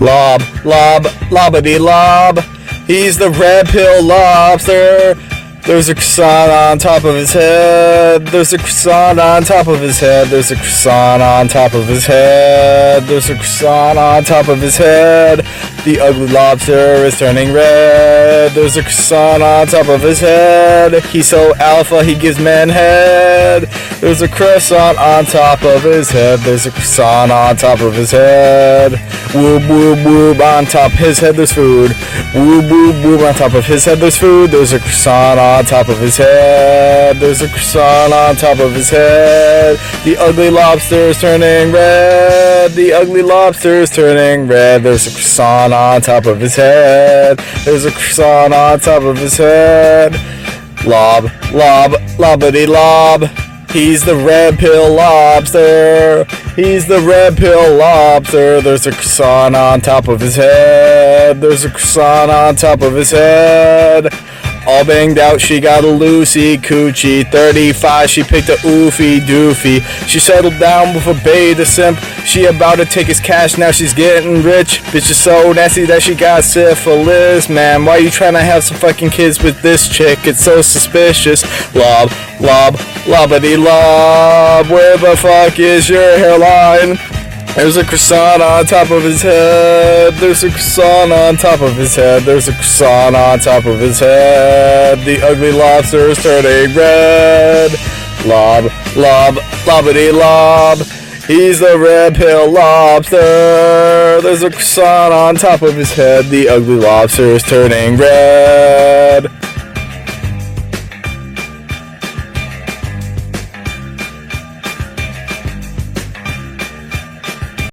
Lob, lob, lobbity lob. He's the red pill lobster. There's a croissant on top of his head. There's a croissant on top of his head. There's a croissant on top of his head. There's a croissant on top of his head. The ugly lobster is turning red. There's a croissant on top of his head. He's so alpha, he gives men head. There's a croissant on top of his head. There's a croissant on top of his head. Whoop, whoop, whoop. On top his head, there's food. Whoop, whoop, whoop. On top of his head, there's food. There's a croissant on top of his head. There's a croissant on top of his head. The ugly lobster is turning red. The ugly lobster is turning red. There's a croissant on top of his head. There's a croissant on top of his head. Lob, lob, lobbity lob. He's the red pill lobster. He's the red pill lobster. There's a croissant on top of his head. There's a croissant on top of his head. All banged out, she got a Lucy Coochie. 35, she picked a oofy doofy. She settled down with a beta simp. She about to take his cash, now she's getting rich. Bitch is so nasty that she got syphilis, man. Why you trying to have some fucking kids with this chick? It's so suspicious. Lob, lob, lobbity lob. Where the fuck is your hairline? There's a croissant on top of his head. There's a croissant on top of his head. There's a croissant on top of his head. The ugly lobster is turning red. Lob, lob, lobbity lob. He's the red pill lobster. There's a croissant on top of his head. The ugly lobster is turning red.